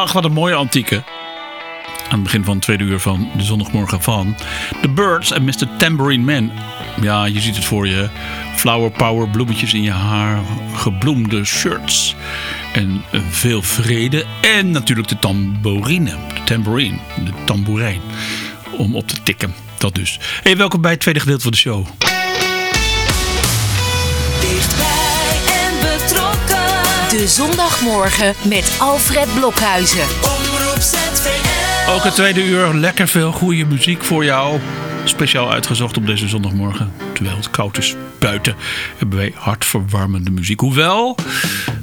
Ach, wat een mooie antieke. Aan het begin van het tweede uur van de zondagmorgen van The Birds en Mr. Tambourine Man. Ja, je ziet het voor je. Flower power, bloemetjes in je haar, gebloemde shirts. En veel vrede. En natuurlijk de tambourine. De tambourine, de tamboerijn. Om op te tikken. Dat dus. Hey, welkom bij het tweede gedeelte van de show. De zondagmorgen met Alfred Blokhuizen. Ook het tweede uur lekker veel goede muziek voor jou. Speciaal uitgezocht op deze zondagmorgen. Terwijl het koud is buiten hebben wij hartverwarmende muziek. Hoewel,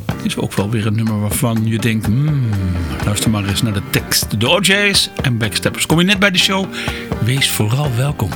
het is ook wel weer een nummer waarvan je denkt... Hmm, luister maar eens naar de tekst. De OJ's en Backsteppers. Kom je net bij de show? Wees vooral welkom.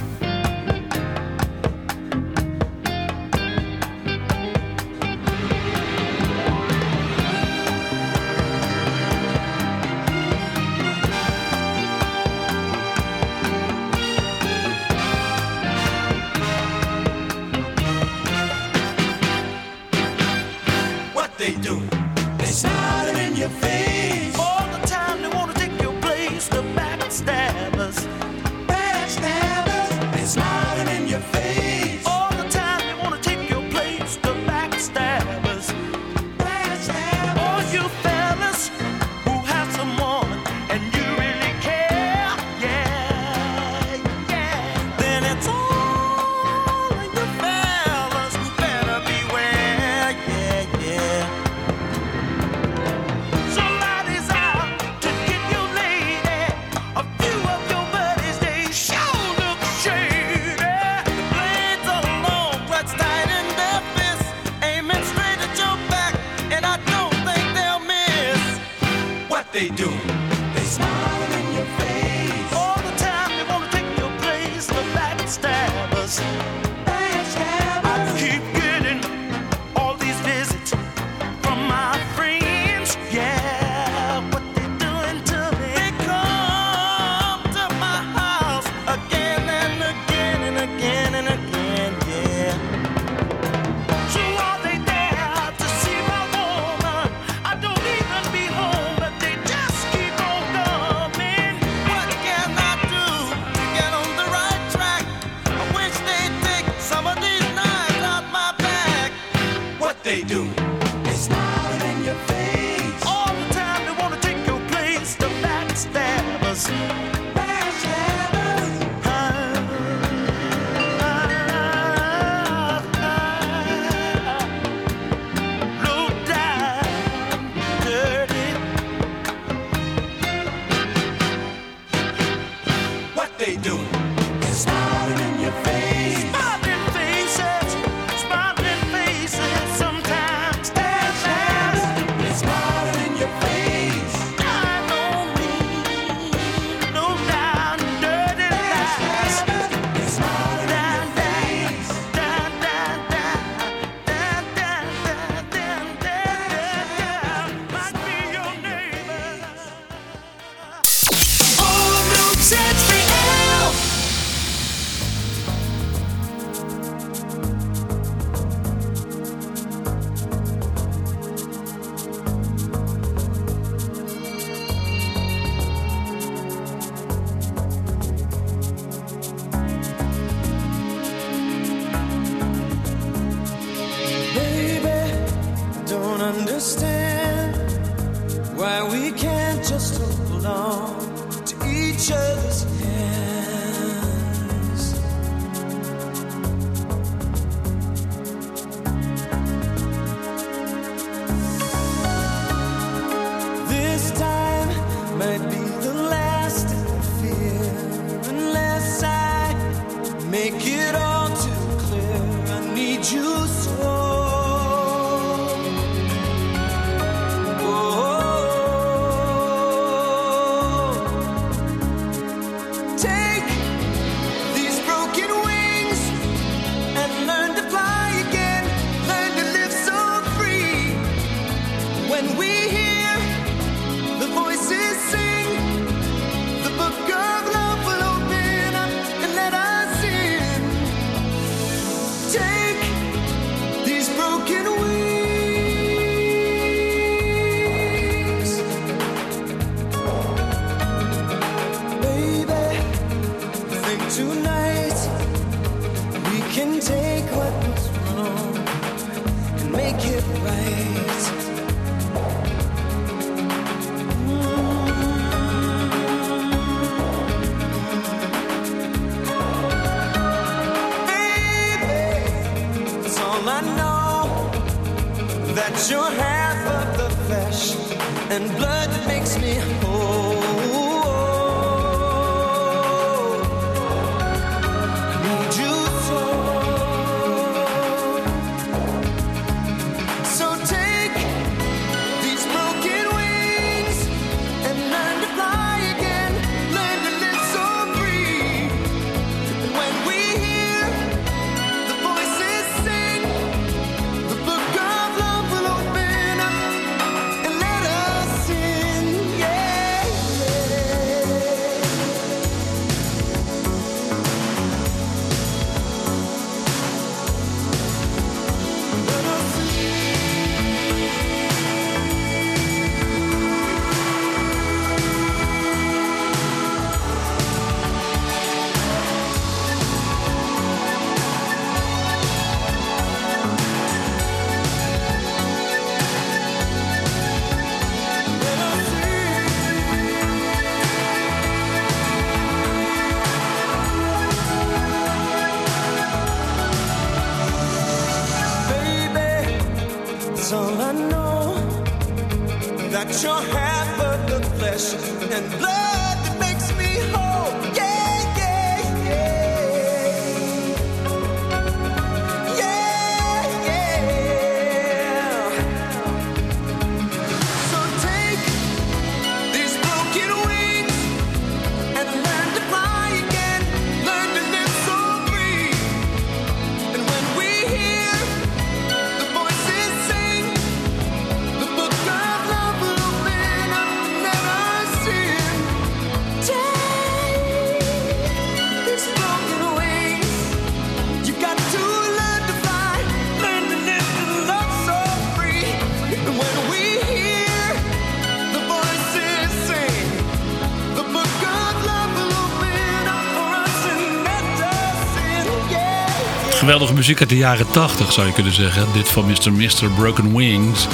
Muziek uit de jaren 80 zou je kunnen zeggen. Dit van Mr. Mr. Broken Wings.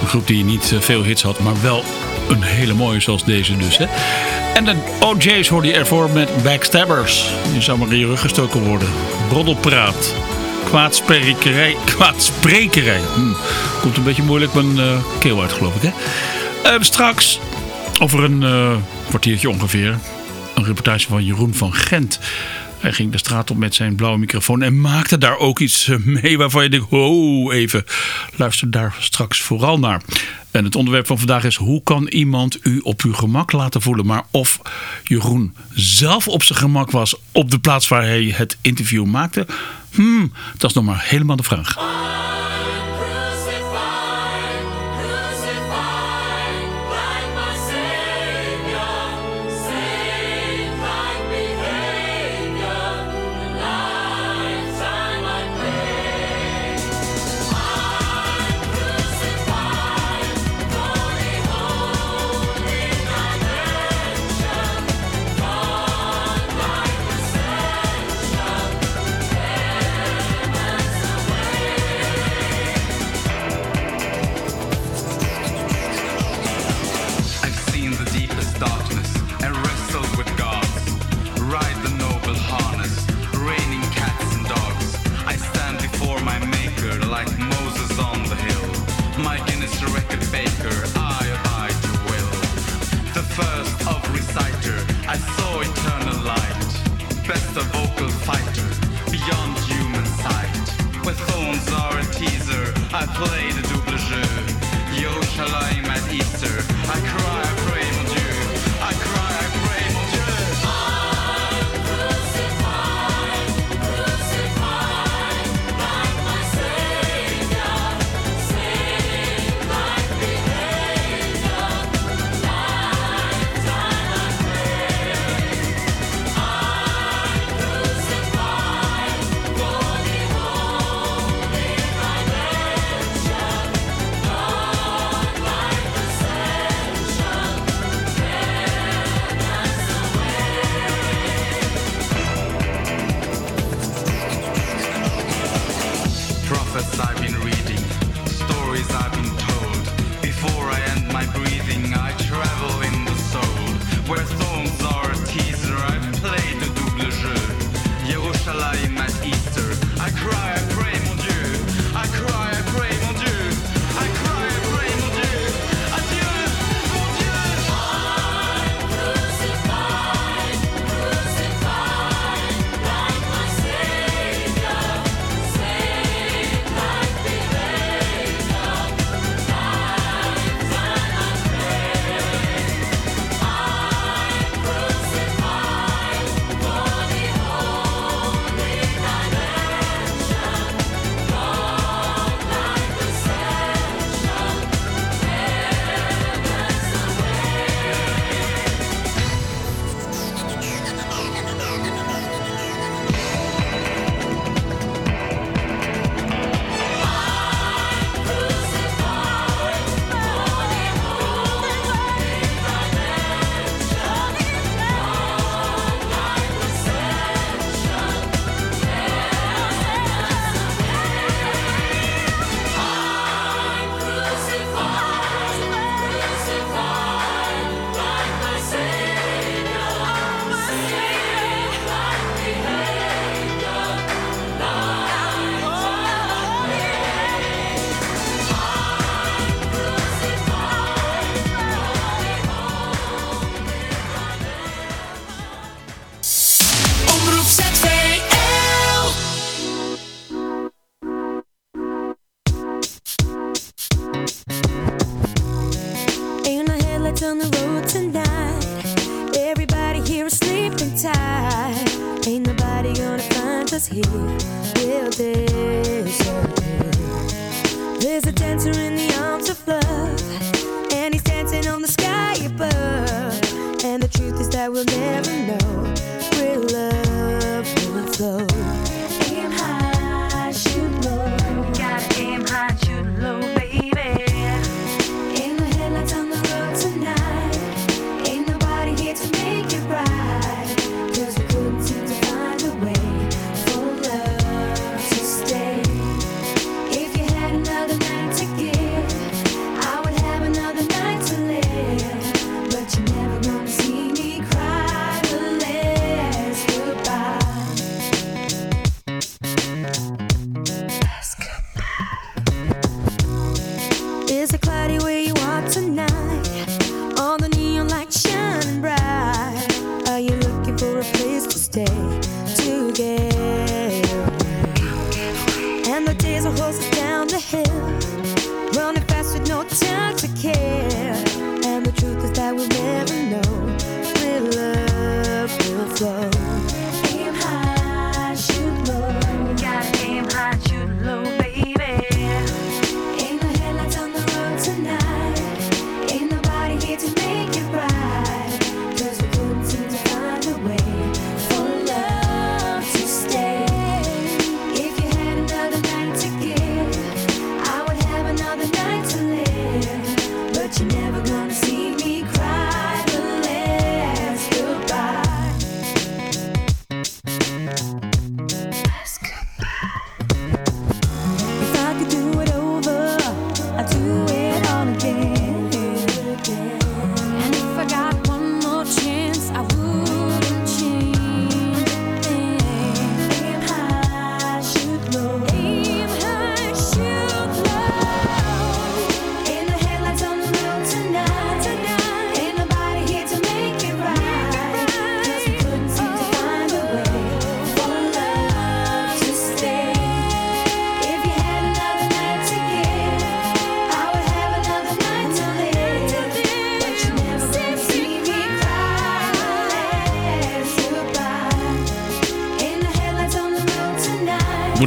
Een groep die niet eh, veel hits had, maar wel een hele mooie zoals deze dus. Hè. En de OJ's hoorde je ervoor met Backstabbers. Je zou maar in je rug gestoken worden. Broddelpraat. Kwaadsprekerij. Kwaadsprekerij. Hm. Komt een beetje moeilijk mijn eh, keel uit geloof ik. Hè. Eh, straks, over een eh, kwartiertje ongeveer, een reportage van Jeroen van Gent. Hij ging de straat op met zijn blauwe microfoon en maakte daar ook iets eh, mee waarvan je denkt, oh even, luister daar straks vooral naar. En het onderwerp van vandaag is, hoe kan iemand u op uw gemak laten voelen? Maar of Jeroen zelf op zijn gemak was op de plaats waar hij het interview maakte, hmm, dat is nog maar helemaal de vraag.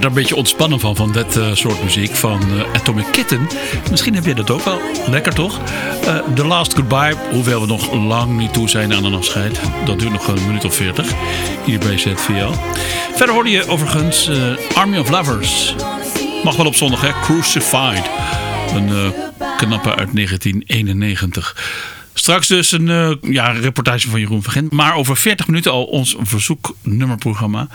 Een beetje ontspannen van, van dit eh, soort muziek van eh, Atomic Kitten. Misschien heb jij dat ook wel. Lekker toch? Eh, The Last Goodbye, hoewel we nog lang niet toe zijn aan een afscheid. Dat duurt nog een minuut of veertig. Hier bij ZVL. Verder hoorde je overigens Army of Lovers. Mag wel op zondag, hè? Crucified. Een knappe uit 1991. Straks dus een ja, reportage van Jeroen van. Maar over 40 minuten al ons verzoeknummerprogramma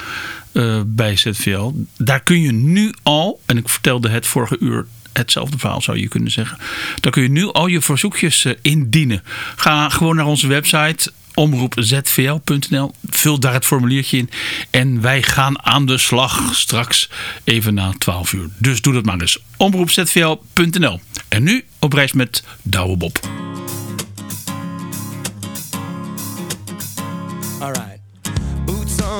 eh, bij ZVL. Daar kun je nu al, en ik vertelde het vorige uur hetzelfde verhaal zou je kunnen zeggen. Daar kun je nu al je verzoekjes eh, indienen. Ga gewoon naar onze website omroepzvl.nl. Vul daar het formuliertje in. En wij gaan aan de slag straks even na 12 uur. Dus doe dat maar eens. Omroepzvl.nl. En nu op reis met Douwe Bob.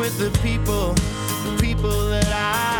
with the people, the people that I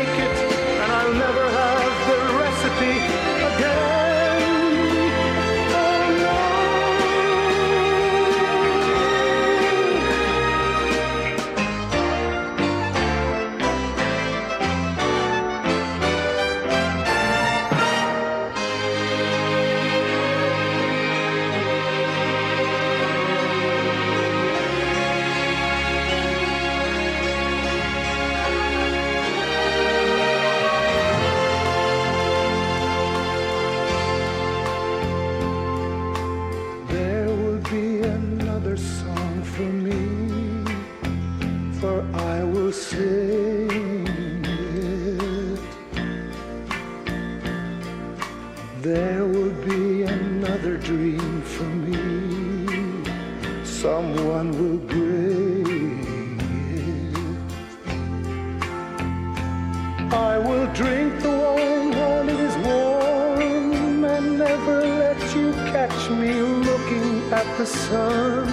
dream for me, someone will bring it. I will drink the wine while it is warm and never let you catch me looking at the sun.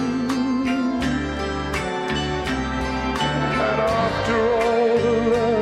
And after all the loves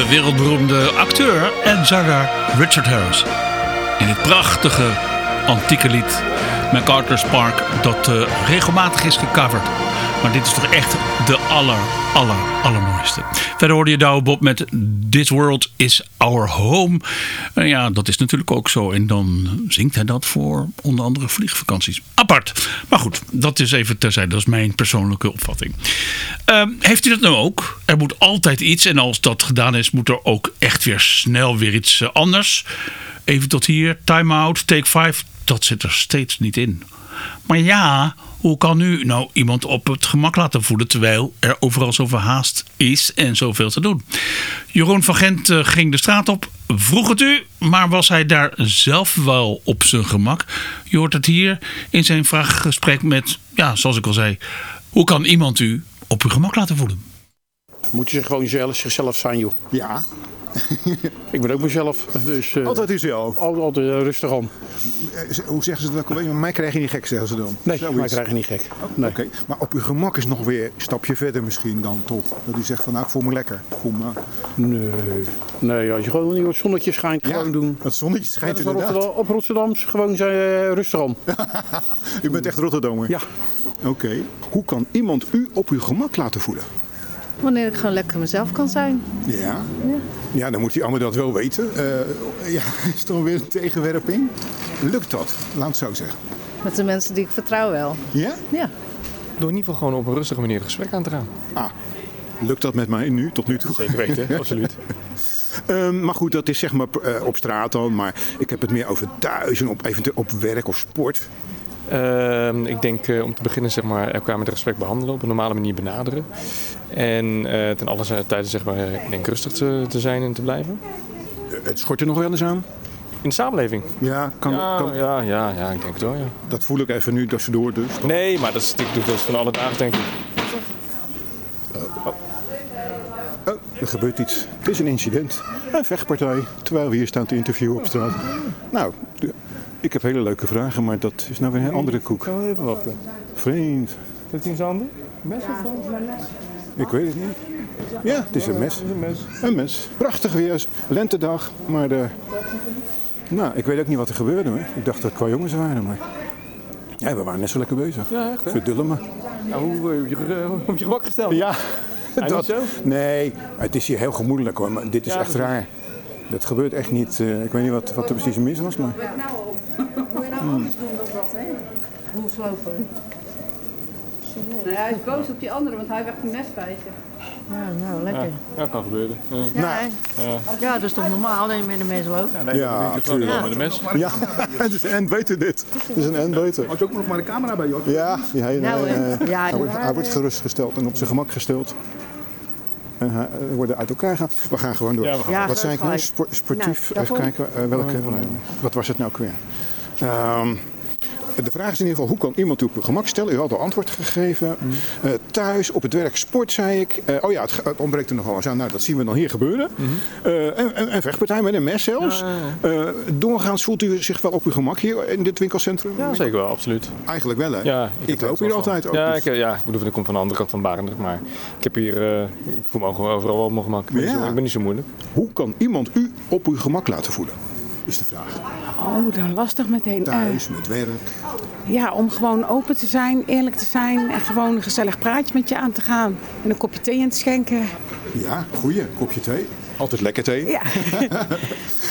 De wereldberoemde acteur en zanger Richard Harris. In het prachtige antieke lied MacArthur's Park dat eh, regelmatig is gecoverd. Maar dit is toch echt de aller, aller, allermooiste. Verder hoorde je Douwe Bob met This World is Our Home. Ja, dat is natuurlijk ook zo. En dan zingt hij dat voor onder andere vliegvakanties. Apart. Maar goed, dat is even terzijde. Dat is mijn persoonlijke opvatting. Ehm, heeft u dat nou ook? Er moet altijd iets. En als dat gedaan is, moet er ook echt weer snel weer iets eh, anders. Even tot hier. Time out, take five. Dat zit er steeds niet in. Maar ja, hoe kan u nou iemand op het gemak laten voelen terwijl er overal zoveel haast is en zoveel te doen? Jeroen van Gent eh, ging de straat op, vroeg het u, maar was hij daar zelf wel op zijn gemak? Je hoort het hier in zijn vraaggesprek met, ja, zoals ik al zei, hoe kan iemand u op uw gemak laten voelen? Moet je gewoon zelf, zichzelf zijn, joh. Ja, Ik ben ook mezelf. Dus, eh, altijd uzelf. al- altijd eh, rustig aan. Eh, Hoe zeggen ze dat ook alweer? Maar mij krijg je niet gek, zeggen ze dan. Nee, Zoiets. maar krijg je niet gek. Nee. Oké, maar op uw gemak is nog weer een stapje verder misschien dan toch. Dat u zegt van nou, ik voel me lekker. Ik voel me... Nee. nee, als je gewoon niet wat zonnetje schijnt, gewoon doen. Het zonnetje schijnt Dat is inderdaad. Rotterdam, op Rotterdams gewoon zijn, rustig aan. U bent echt Rotterdammer? Ja. Oké. Hoe kan iemand u op uw gemak laten voelen? Wanneer ik gewoon lekker mezelf kan zijn. Ja. Ja, dan moet die ander dat wel weten. Eh, ja, is er weer een tegenwerping? Lukt dat? Laat het zo zeggen. Met de mensen die ik vertrouw wel. Ja? Ja. Door in ieder geval gewoon op een rustige manier het gesprek aan te gaan. Ah, lukt dat met mij nu, tot nu toe? Zeker weten, absoluut. Ehm, maar goed, dat is zeg maar eh, op straat dan. Maar ik heb het meer over thuis en op, eventueel op werk of sport. Ehm, ik denk eh, om te beginnen zeg maar, elkaar met respect behandelen, op een normale manier benaderen. En eh, ten alle tijde zeg maar, eh, ik denk rustig te, te zijn en te blijven. Eh, Het schort er nog wel eens aan. In de samenleving? Ja, kan, Ja, kan, ja, ja, ja, ik denk het wel, ja. dat voel ik even nu tussendoor dus. Nee, maar dat is, ik doe dat van alle dagen denk ik. Oh, er gebeurt iets. Het is een incident. Een vechtpartij, terwijl we hier staan te interviewen op straat. Nou, ik heb hele leuke vragen, maar dat is nou weer een andere koek. Kan even wachten. Vriend, Zit hij in zijn handen? Mes of volgens mij mes? Ik weet het niet. Ja, het is een mes. Een mes. Een mes. Prachtig weer, lentedag, maar de... Nou, ik weet ook niet wat er gebeurde hoor. Ik dacht dat het qua jongens waren, maar... Ja, we waren net zo lekker bezig. Ja, echt hè? Verdullen me. Nou, hoe eh, op je, eh, op je gemak gesteld? Ja, niet zo? Nee, het is hier heel gemoedelijk hoor, maar dit is Ja, echt dat is- raar. Dat gebeurt echt niet. eh, ik weet niet wat, wat er precies mis was, maar... Moet je nou anders doen dan dat, hè? Hoe slopen. Nee, hij is boos op die andere, want hij werd een mes bij zich. Ja, nou, lekker. Ja, kan gebeuren. Ja. Ja, hè? ja, dat is toch normaal dat je met de mensen loopt? Ja, Natuurlijk. natuurlijk. Met een mes. Ja, het is een beter dit. Het is een en beter. Had je ook nog maar de camera bij, joh? Ja, ja, nee, Nou, eh, ja, hij, dat wordt, hij wordt gerustgesteld en op zijn gemak gesteld. En hij, eh, worden uit elkaar gaan. We gaan gewoon door. Ja, gaan Ja, wat zei ik nou? Spor- sportief. Nou, Even kijken. eh, welke, wat was het nou ook weer? Ehm, de vraag is in ieder geval, hoe kan iemand u op uw gemak stellen? U had al antwoord gegeven. Mm. Eh, thuis, op het werk, sport, zei ik. Eh, oh ja, het, het ontbreekt er nog wel eens aan. Nou, dat zien we dan hier gebeuren. Eh, en, en, en vechtpartij met een mes zelfs. Eh, doorgaans voelt u zich wel op uw gemak hier in dit winkelcentrum? Ja, zeker wel, absoluut. Eigenlijk wel, hè? Ja, ik loop hier altijd ook. Ja, dus- ik, ja, ik bedoel, ik kom van de andere kant van Barendrecht, maar ik heb hier, eh, ik voel me overal wel op mijn gemak. Ik ben, niet Ja. zo, ik ben niet zo moeilijk. Hoe kan iemand u op uw gemak laten voelen? Is de vraag. Oh, dan lastig meteen. Thuis, met werk. ja, om gewoon open te zijn, eerlijk te zijn en gewoon een gezellig praatje met je aan te gaan. En een kopje thee in te schenken. Ja, goeie. Kopje thee. Altijd lekker thee.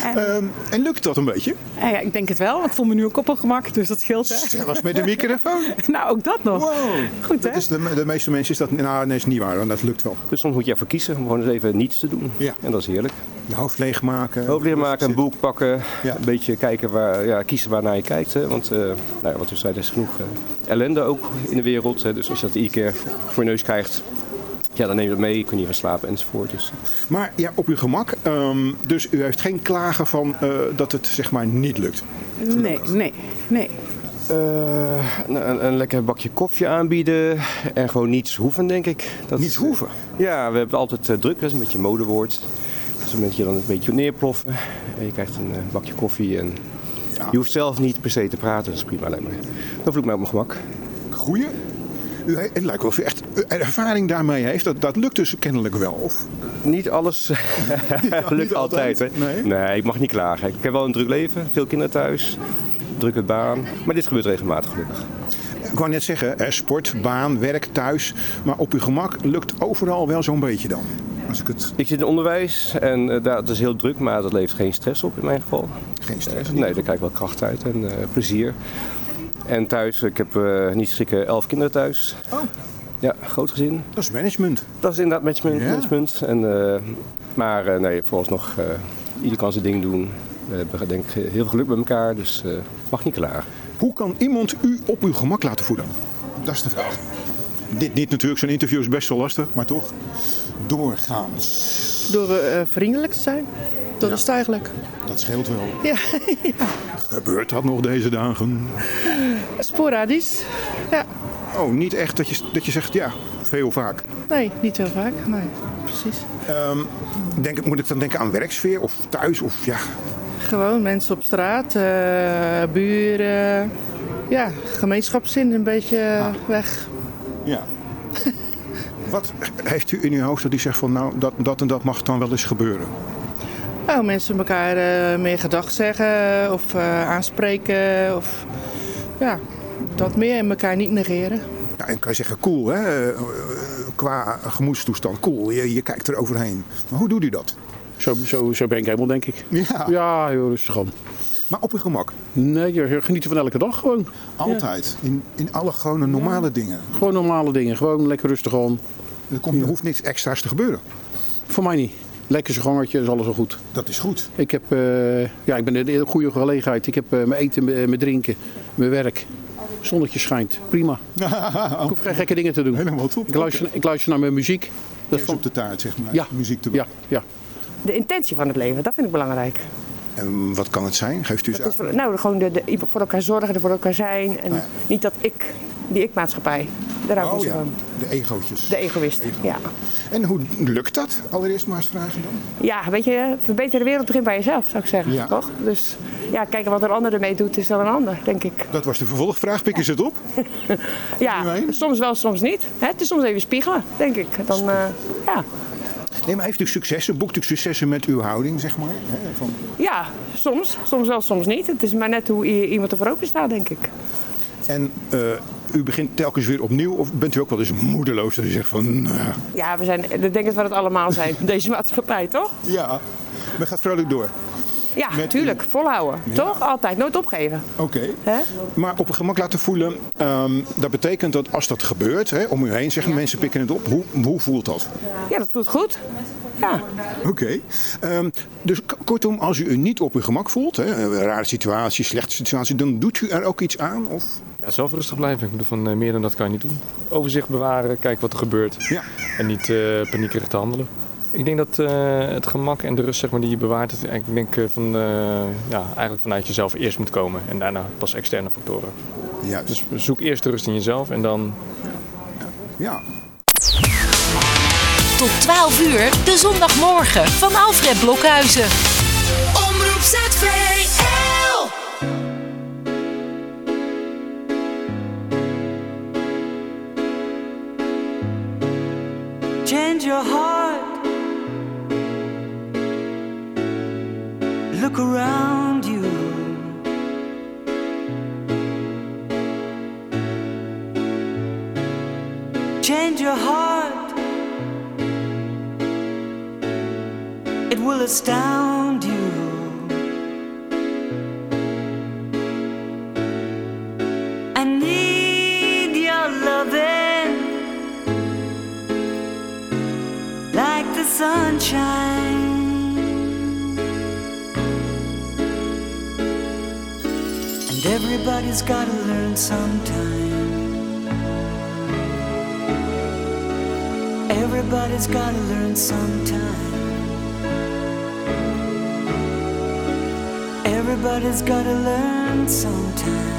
Ja. Ehm, en lukt dat een beetje? Ja, ik denk het wel, want ik voel me nu ook op een gemak, dus dat scheelt. Hè? Zelfs met de microfoon? nou, ook dat nog. Goed, hè? Dat is de, de meeste mensen is dat... Nou, nee, is niet waar. want Dat lukt wel. Dus soms moet je even kiezen om gewoon eens even niets te doen. Ja. En dat is heerlijk. Je hoofd leegmaken. Hoofd leegmaken, een boek pakken. Een beetje kijken waar, ja, kiezen waarnaar je kijkt. Hè. Want eh, nou ja, wat u zei, er is genoeg eh, ellende ook in de wereld. Hè. Dus als je dat iedere keer voor je neus krijgt, ja, dan neem je dat mee. Je kunt niet van slapen enzovoort. Dus. Maar ja, op uw gemak. Ehm, dus u heeft geen klagen van eh, dat het zeg maar niet lukt? Nee, nee, nee. Eh, een, een lekker bakje koffie aanbieden en gewoon niets hoeven, denk ik. Dat, niets hoeven? Ja, we hebben altijd eh, druk, dat is een beetje een modewoord. Dus een beetje dan een beetje neerploffen. En je krijgt een eh, bakje koffie en je hoeft zelf niet per se te praten, dat is prima alleen maar. Dan voel ik mij op mijn gemak. Goeie. U, he- het lijkt wel of u echt eh, ervaring daarmee heeft. Dat, dat lukt dus kennelijk wel. Of? Niet alles lukt altijd. Hè? Nee. ik mag niet klagen. Ik heb wel een druk leven, veel kinderen thuis, drukke baan. Maar dit gebeurt regelmatig gelukkig. Ik wou net zeggen, sport, baan, werk, thuis. Maar op uw gemak lukt overal wel zo'n beetje dan. Als ik het... Ik zit in onderwijs en eh, daar, dat is heel druk, maar dat levert geen stress op in mijn geval. Geen stress? nee, daar krijg ik wel kracht uit en eh, plezier. En thuis, ik heb eh, niet schrikken elf kinderen thuis. Oh. Ja, groot gezin. Dat is management. Dat is inderdaad management. Ja. management. En, eh, maar eh, nee, vooralsnog, eh ieder kan zijn ding doen. We hebben denk ik heel veel geluk met elkaar, dus eh mag niet klagen. Hoe kan iemand u op uw gemak laten voelen? Dat is de vraag. Dit niet natuurlijk, zo'n interview is best wel lastig, maar toch. Doorgaans. Door eh, vriendelijk te zijn. Dat is het eigenlijk. Dat scheelt wel. Ja, Gebeurt dat nog deze dagen? sporadisch. Ja, Oh, niet echt dat je, dat je zegt ja, veel vaak. nee, niet heel vaak. Nee, precies. Ehm, denk, moet ik dan denken aan werksfeer of thuis? Of, ja. Gewoon mensen op straat, eh, buren. Ja, gemeenschapszin een beetje weg. ja. Wat heeft u in uw hoofd dat u zegt van nou, dat, dat en dat mag dan wel eens gebeuren? Nou, mensen elkaar eh, meer gedag zeggen of eh, aanspreken. Of ja, dat meer en elkaar niet negeren. Ja, en kan je zeggen cool hè, Eh, qua gemoedstoestand, cool, je, je kijkt er overheen. Maar hoe doet u dat? Zo, zo, zo ben ik helemaal, denk ik. Ja. Ja, heel rustig aan. Maar op uw gemak? Nee, je genieten van elke dag gewoon. Altijd? In, in alle gewone normale dingen? Gewoon normale dingen. Gewoon lekker rustig aan. Er, komt, er hoeft niks extra's te gebeuren? Voor mij niet. Lekker zijn gangetje, is alles wel goed. Dat is goed. Ik heb, eh, ja, ik ben in een goede gelegenheid. Ik heb eh, mijn eten, mijn drinken, mijn werk. Zonnetje schijnt. Prima. ik hoef geen gekke dingen te doen. Helemaal top. Ik luister, ik luister naar mijn muziek. Dat Kerst op de taart, zeg maar. Ja. Muziek te Ja, ja. De intentie van het leven, dat vind ik belangrijk. En wat kan het zijn? Geeft u eens is voor, nou, gewoon de, de, voor elkaar zorgen, er voor elkaar zijn. En niet dat ik, die ik-maatschappij, daar hou ik Oh ja, van. de egootjes. De egoïst, ja. En hoe lukt dat? Allereerst maar eens vragen dan. Ja, weet je, verbeter de wereld begint bij jezelf, zou ik zeggen. Ja. Toch? Dus ja, kijken wat een ander ermee doet, is dan een ander, denk ik. Dat was de vervolgvraag. Pikken ze het op? Ja, soms wel, soms niet. Hè? Het is soms even spiegelen, denk ik. Dan, eh, ja. Nee, maar heeft u successen? Boekt u successen met uw houding, zeg maar? Hè, Van, ja, soms. Soms wel, soms niet. Het is maar net hoe iemand er voor open staat, denk ik. en eh, u begint telkens weer opnieuw? Of bent u ook wel eens moedeloos dat u zegt van... nou, Ja, we zijn, ik denk dat we het allemaal zijn, deze maatschappij, toch? ja, men gaat vrolijk door. Ja, natuurlijk. Volhouden. Toch? Altijd. Nooit opgeven. Oké. Maar op een gemak laten voelen, ehm, dat betekent dat als dat gebeurt, hè, om u heen zeggen mensen pikken het op, hoe, hoe voelt dat? Ja, dat voelt goed. Ja. Oké. Ehm, dus kortom, als u u niet op uw gemak voelt, hè, een rare situatie, slechte situatie, dan doet u er ook iets aan? Of? Ja, zelf rustig blijven. Ik bedoel, van eh, meer dan dat kan je niet doen. Overzicht bewaren, kijken wat er gebeurt. Ja. En niet eh paniekerig te handelen. Ik denk dat eh, het gemak en de rust zeg maar, die je bewaart, ik denk van, eh, ja, eigenlijk vanuit jezelf eerst moet komen. En daarna pas externe factoren. Ja. Dus zoek eerst de rust in jezelf en dan... Ja. Tot 12 uur, de zondagmorgen van Alfred Blokhuizen. Omroep ZVL. change your heart. Look around you. Change your heart. It will astound. And everybody's gotta learn sometime. Everybody's gotta learn sometime. Everybody's gotta learn sometime.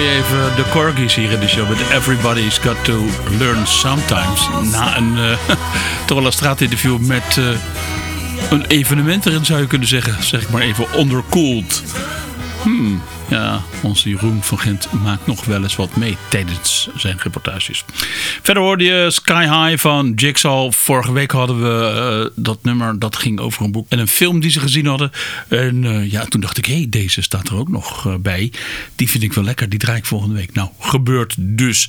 Even de corgis hier in de show. Met Everybody's Got to Learn Sometimes. Na een eh, toch wel straatinterview met eh, een evenement erin zou je kunnen zeggen. Zeg ik maar even onderkoeld. Hmm, ja, onze Jeroen van Gent maakt nog wel eens wat mee tijdens zijn reportages. Verder hoorde je Sky High van Jigsaw. Vorige week hadden we eh, dat nummer, dat ging over een boek en een film die ze gezien hadden. En eh, ja, toen dacht ik, hé, hey, deze staat er ook nog eh, bij. Die vind ik wel lekker, die draai ik volgende week. Nou, gebeurt dus.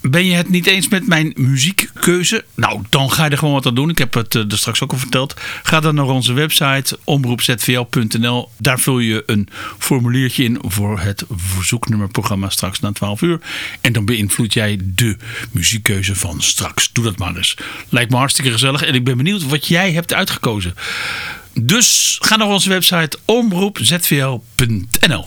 Ben je het niet eens met mijn muziekkeuze? Nou, dan ga je er gewoon wat aan doen. Ik heb het er straks ook al verteld. Ga dan naar onze website omroepzvl.nl. Daar vul je een formuliertje in voor het verzoeknummerprogramma straks na 12 uur. En dan beïnvloed jij de muziekkeuze van straks. Doe dat maar eens. Lijkt me hartstikke gezellig en ik ben benieuwd wat jij hebt uitgekozen. Dus ga naar onze website omroepzvl.nl.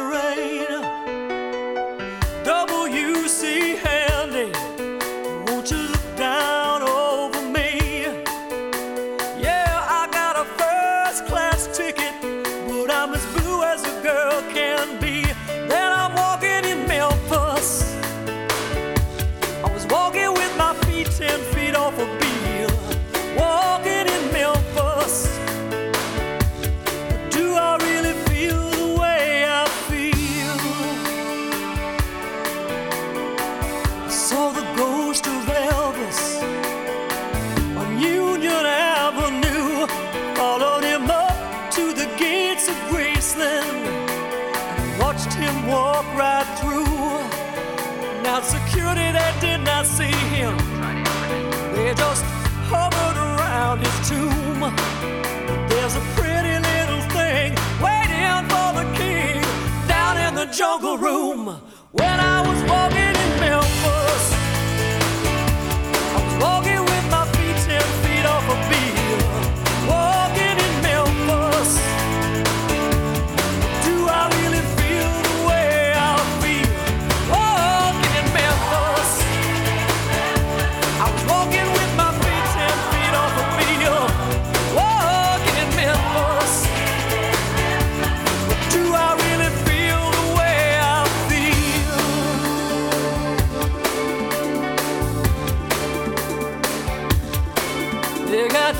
They got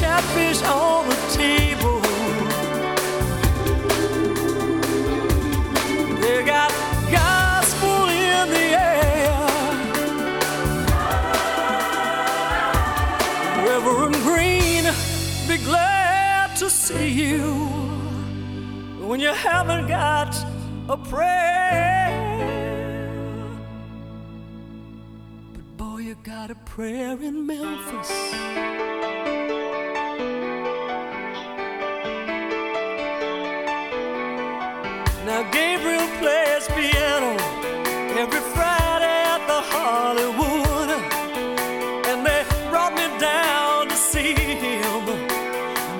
catfish on the table. They got gospel in the air. Reverend Green, be glad to see you when you haven't got a prayer. But boy, you got a prayer in Memphis. Gabriel plays piano every Friday at the Hollywood, and they brought me down to see him.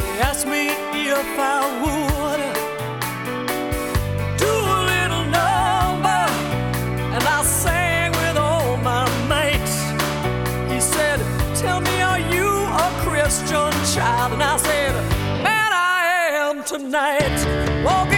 And They asked me if I would do a little number, and I sang with all my mates. He said, "Tell me, are you a Christian child?" And I said, "Man, I am tonight." Walking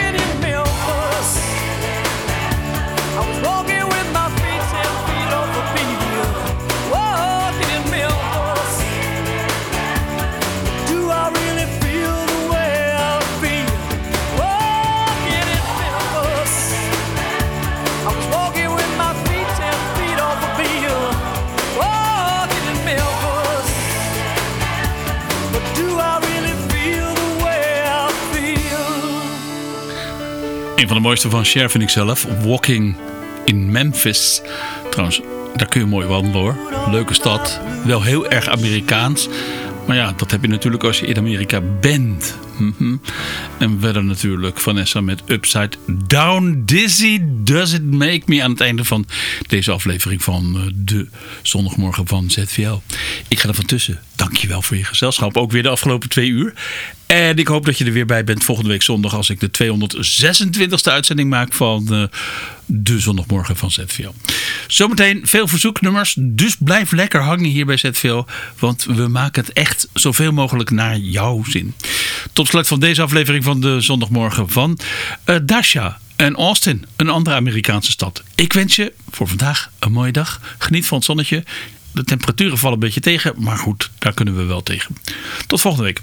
van de mooiste van Cher vind ik zelf. Walking in Memphis. Trouwens, daar kun je mooi wandelen hoor. Leuke stad. Wel heel erg Amerikaans. Maar ja, dat heb je natuurlijk als je in Amerika bent. Mhm. En verder natuurlijk Vanessa met Upside Down. Dizzy Does It Make Me aan het einde van deze aflevering van eh, de zondagmorgen van ZVL. Ik ga er van tussen. Dankjewel voor je gezelschap. Ook weer de afgelopen twee uur. En ik hoop dat je er weer bij bent volgende week zondag als ik de 226e uitzending maak van eh, de zondagmorgen van ZVL. Zometeen veel verzoeknummers, dus blijf lekker hangen hier bij ZVL, want we maken het echt zoveel mogelijk naar jouw zin. Tot slot van deze aflevering van de zondagmorgen van eh Dasha en Austin, een andere Amerikaanse stad. Ik wens je voor vandaag een mooie dag. Geniet van het zonnetje. De temperaturen vallen een beetje tegen, maar goed, daar kunnen we wel tegen. Tot volgende week.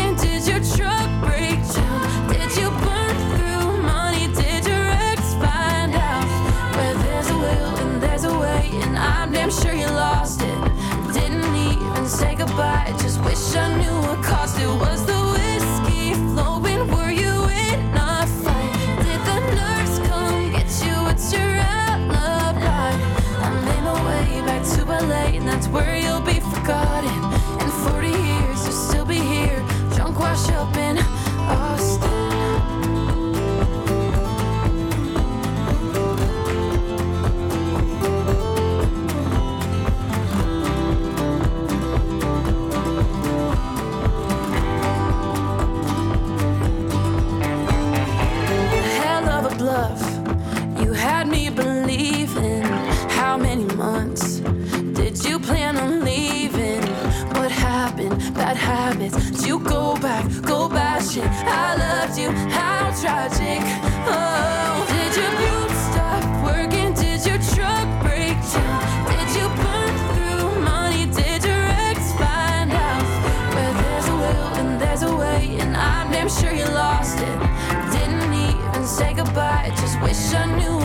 And I'm damn sure you lost it. Didn't even say goodbye, just wish I knew what cost it was the just wish I knew